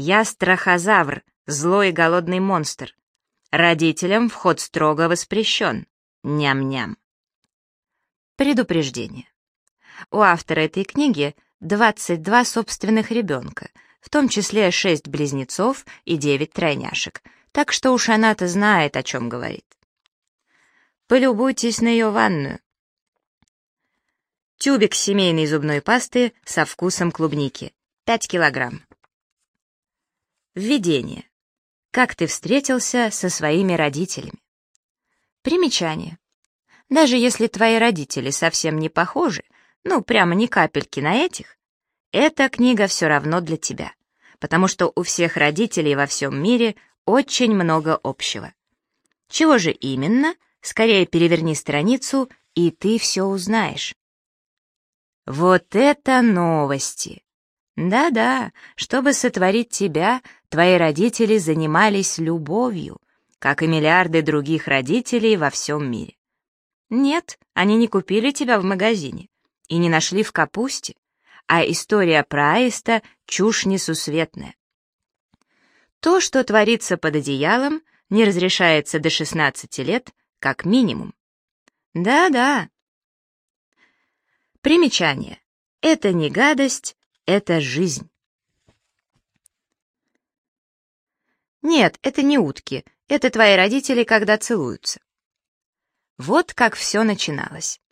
Я страхозавр, злой и голодный монстр. Родителям вход строго воспрещен. Ням-ням. Предупреждение. У автора этой книги 22 собственных ребенка, в том числе 6 близнецов и 9 тройняшек, так что уж она-то знает, о чем говорит. Полюбуйтесь на ее ванную. Тюбик семейной зубной пасты со вкусом клубники. 5 килограмм. Введение. Как ты встретился со своими родителями? Примечание. Даже если твои родители совсем не похожи, ну, прямо ни капельки на этих, эта книга все равно для тебя, потому что у всех родителей во всем мире очень много общего. Чего же именно? Скорее переверни страницу, и ты все узнаешь. Вот это новости! Да-да, чтобы сотворить тебя, твои родители занимались любовью, как и миллиарды других родителей во всем мире. Нет, они не купили тебя в магазине и не нашли в капусте, а история про аиста — чушь несусветная. То, что творится под одеялом, не разрешается до 16 лет, как минимум. Да-да. Примечание. Это не гадость, это жизнь. Нет, это не утки, это твои родители, когда целуются. Вот как все начиналось.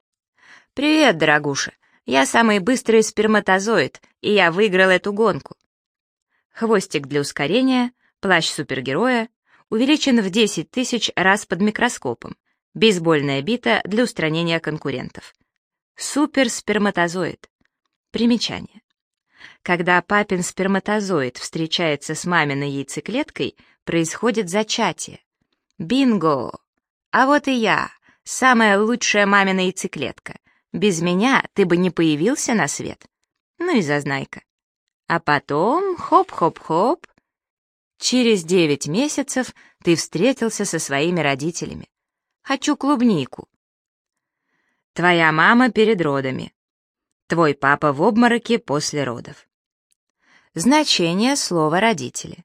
«Привет, дорогуша, я самый быстрый сперматозоид, и я выиграл эту гонку». Хвостик для ускорения, плащ супергероя, увеличен в 10 тысяч раз под микроскопом, бейсбольная бита для устранения конкурентов. Суперсперматозоид. Примечание. Когда папин сперматозоид встречается с маминой яйцеклеткой, происходит зачатие. Бинго! А вот и я, самая лучшая мамина яйцеклетка. Без меня ты бы не появился на свет. Ну и зазнайка. А потом хоп-хоп-хоп, Через девять месяцев ты встретился со своими родителями. Хочу клубнику. Твоя мама перед родами. Твой папа в обмороке после родов. Значение слова «родители».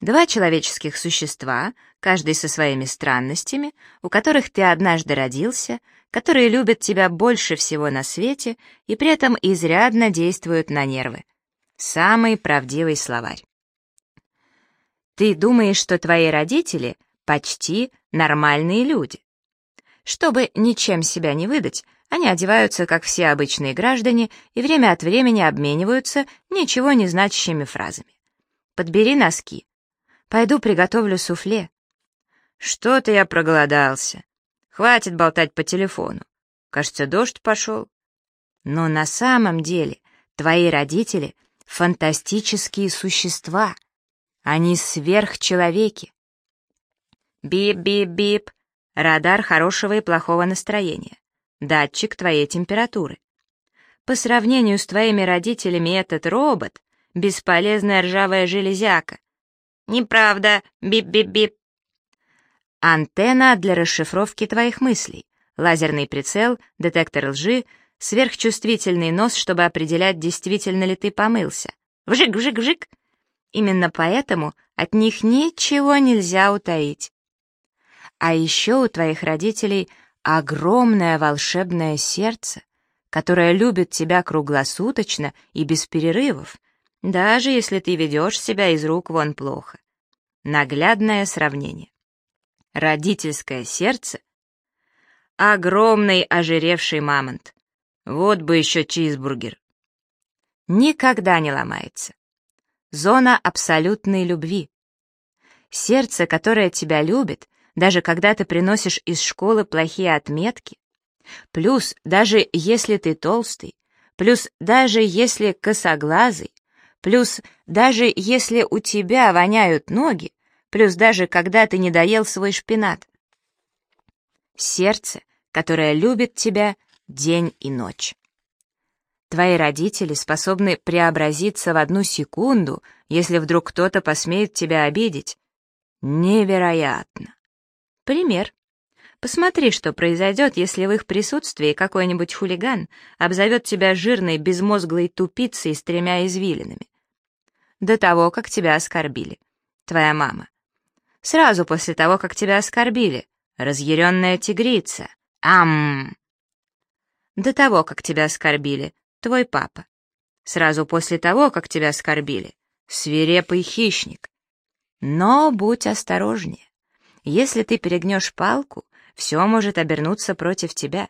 Два человеческих существа, каждый со своими странностями, у которых ты однажды родился, которые любят тебя больше всего на свете и при этом изрядно действуют на нервы. Самый правдивый словарь. Ты думаешь, что твои родители почти нормальные люди. Чтобы ничем себя не выдать, они одеваются, как все обычные граждане, и время от времени обмениваются ничего не значащими фразами. «Подбери носки». «Пойду приготовлю суфле». «Что-то я проголодался. Хватит болтать по телефону. Кажется, дождь пошел». Но на самом деле твои родители — фантастические существа — они сверхчеловеки. Бип-бип-бип. Радар хорошего и плохого настроения. Датчик твоей температуры. По сравнению с твоими родителями этот робот — бесполезная ржавая железяка. Неправда. Бип-бип-бип. Антенна для расшифровки твоих мыслей. Лазерный прицел, детектор лжи, сверхчувствительный нос, чтобы определять, действительно ли ты помылся. Вжик-вжик-вжик. Именно поэтому от них ничего нельзя утаить. А еще у твоих родителей огромное волшебное сердце, которое любит тебя круглосуточно и без перерывов, даже если ты ведешь себя из рук вон плохо. Наглядное сравнение. Родительское сердце — огромный ожиревший мамонт. Вот бы еще чизбургер. Никогда не ломается. Зона абсолютной любви. Сердце, которое тебя любит, даже когда ты приносишь из школы плохие отметки. Плюс, даже если ты толстый. Плюс, даже если косоглазый. Плюс, даже если у тебя воняют ноги. Плюс, даже когда ты не доел свой шпинат. Сердце, которое любит тебя день и ночь. Твои родители способны преобразиться в одну секунду, если вдруг кто-то посмеет тебя обидеть. Невероятно. Пример. Посмотри, что произойдет, если в их присутствии какой-нибудь хулиган обзовет тебя жирной, безмозглой тупицей с тремя извилинами. до того, как тебя оскорбили. Твоя мама. Сразу после того, как тебя оскорбили. Разъяренная тигрица. Ам! До того, как тебя оскорбили. Твой папа. Сразу после того, как тебя оскорбили. Свирепый хищник. Но будь осторожнее. Если ты перегнешь палку, все может обернуться против тебя.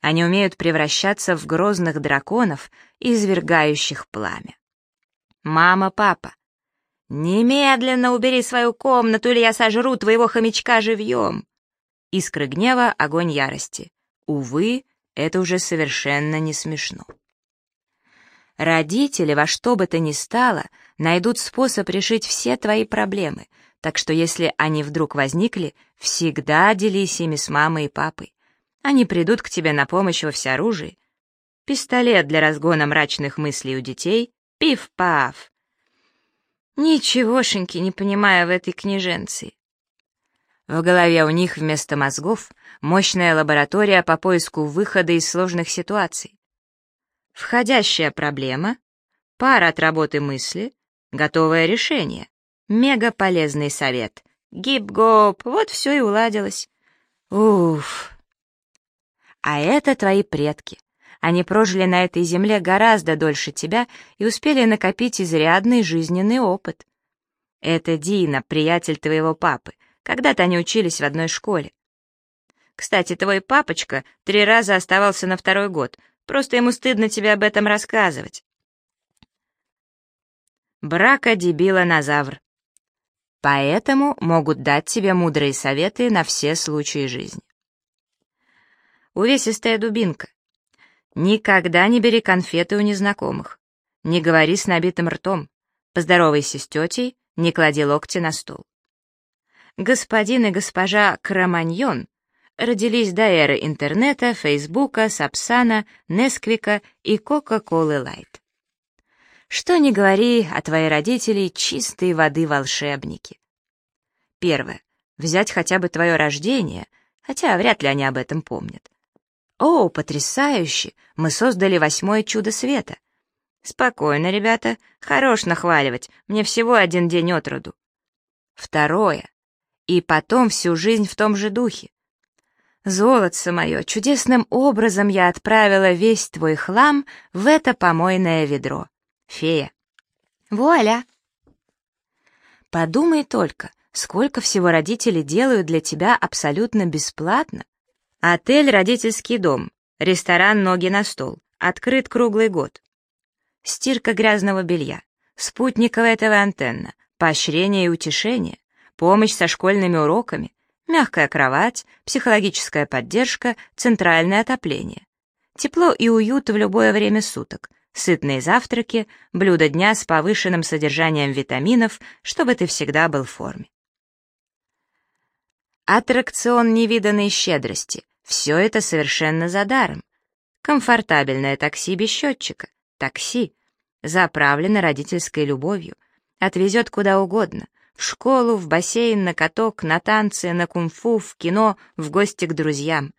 Они умеют превращаться в грозных драконов, извергающих пламя. Мама, папа, немедленно убери свою комнату, или я сожру твоего хомячка живьем. Искры гнева, огонь ярости. Увы, это уже совершенно не смешно. Родители во что бы то ни стало найдут способ решить все твои проблемы, так что если они вдруг возникли, всегда делись ими с мамой и папой. Они придут к тебе на помощь во всеоружии. Пистолет для разгона мрачных мыслей у детей — пиф-паф. Ничегошеньки не понимаю в этой книженции. В голове у них вместо мозгов мощная лаборатория по поиску выхода из сложных ситуаций. Входящая проблема, пара от работы мысли, готовое решение, мега полезный совет. Гип-гоп, вот все и уладилось. Уф. А это твои предки. Они прожили на этой земле гораздо дольше тебя и успели накопить изрядный жизненный опыт. Это Дина, приятель твоего папы. Когда-то они учились в одной школе. Кстати, твой папочка три раза оставался на второй год. Просто ему стыдно тебе об этом рассказывать. Брака-дебила-назавр. Поэтому могут дать тебе мудрые советы на все случаи жизни увесистая дубинка. Никогда не бери конфеты у незнакомых. Не говори с набитым ртом. Поздоровайся с тетей, не клади локти на стол. Господин и госпожа Краманьон родились до эры интернета, фейсбука, сапсана, несквика и кока-колы лайт. Что ни говори, а твои родители — чистой воды волшебники. Первое. Взять хотя бы твое рождение, хотя вряд ли они об этом помнят. «О, потрясающе! Мы создали восьмое чудо света!» «Спокойно, ребята, хорош нахваливать, мне всего один день от роду». Второе. И потом всю жизнь в том же духе. Золотце мое, чудесным образом я отправила весь твой хлам в это помойное ведро. Фея. Вуаля! Подумай только, сколько всего родители делают для тебя абсолютно бесплатно. Отель «Родительский дом», ресторан «Ноги на стол», открыт круглый год. Стирка грязного белья, спутниковая ТВ-антенна, поощрение и утешение, помощь со школьными уроками, мягкая кровать, психологическая поддержка, центральное отопление. Тепло и уют в любое время суток, сытные завтраки, блюда дня с повышенным содержанием витаминов, чтобы ты всегда был в форме. Аттракцион невиданной щедрости, все это совершенно за даром. Комфортабельное такси без счетчика. Такси. Заправлено родительской любовью. Отвезет куда угодно. В школу, в бассейн, на каток, на танцы, на кунг-фу, в кино, в гости к друзьям.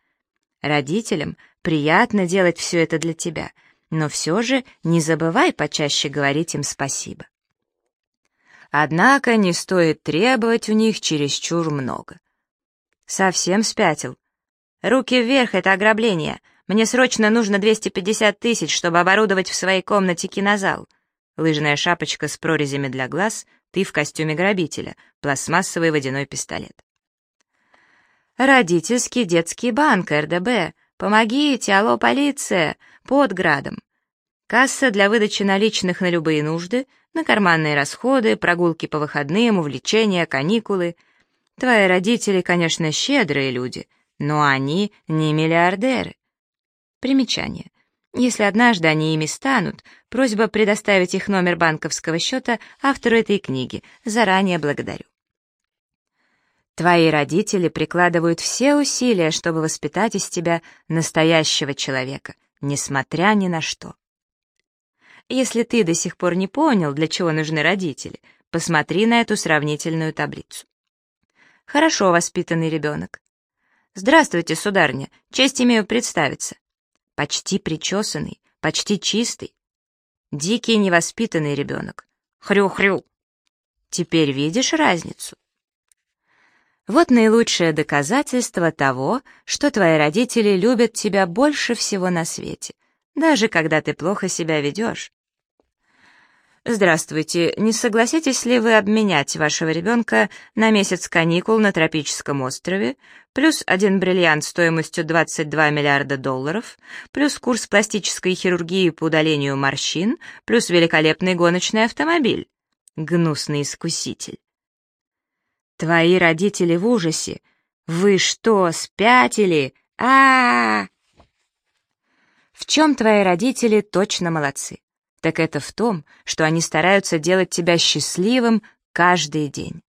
Родителям приятно делать все это для тебя, но все же не забывай почаще говорить им спасибо. Однако не стоит требовать у них чересчур много. Совсем спятил, «Руки вверх, это ограбление. Мне срочно нужно 250 тысяч, чтобы оборудовать в своей комнате кинозал». Лыжная шапочка с прорезями для глаз, ты в костюме грабителя, пластмассовый водяной пистолет. «Родительский детский банк, РДБ. Помогите, алло, полиция! Под градом!» Касса для выдачи наличных на любые нужды, на карманные расходы, прогулки по выходным, увлечения, каникулы. Твои родители, конечно, щедрые люди — но они не миллиардеры. Примечание. Если однажды они ими станут, просьба предоставить их номер банковского счета автору этой книги. Заранее благодарю. Твои родители прикладывают все усилия, чтобы воспитать из тебя настоящего человека, несмотря ни на что. Если ты до сих пор не понял, для чего нужны родители, посмотри на эту сравнительную таблицу. Хорошо воспитанный ребенок. «Здравствуйте, сударыня, честь имею представиться». Почти причесанный, почти чистый. Дикий невоспитанный ребенок. Хрю-хрю. Теперь видишь разницу? Вот наилучшее доказательство того, что твои родители любят тебя больше всего на свете, даже когда ты плохо себя ведешь. Здравствуйте, не согласитесь ли вы обменять вашего ребенка на месяц каникул на тропическом острове, плюс один бриллиант стоимостью 22 миллиарда долларов, плюс курс пластической хирургии по удалению морщин, плюс великолепный гоночный автомобиль? Гнусный искуситель. Твои родители в ужасе. Вы что, спятили? А, -а, -а, В чем твои родители точно молодцы? так это в том, что они стараются делать тебя счастливым каждый день.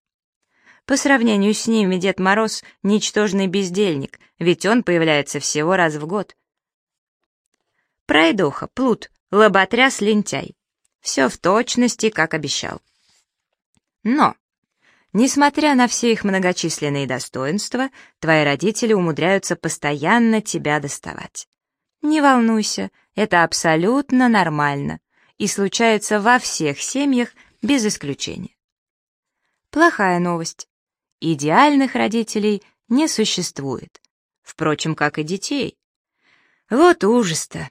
По сравнению с ними Дед Мороз — ничтожный бездельник, ведь он появляется всего раз в год. Пройдоха, плут, лоботряс, лентяй. Все в точности, как обещал. Но, несмотря на все их многочисленные достоинства, твои родители умудряются постоянно тебя доставать. Не волнуйся, это абсолютно нормально и случается во всех семьях без исключения. Плохая новость. Идеальных родителей не существует. Впрочем, как и детей. Вот ужас-то.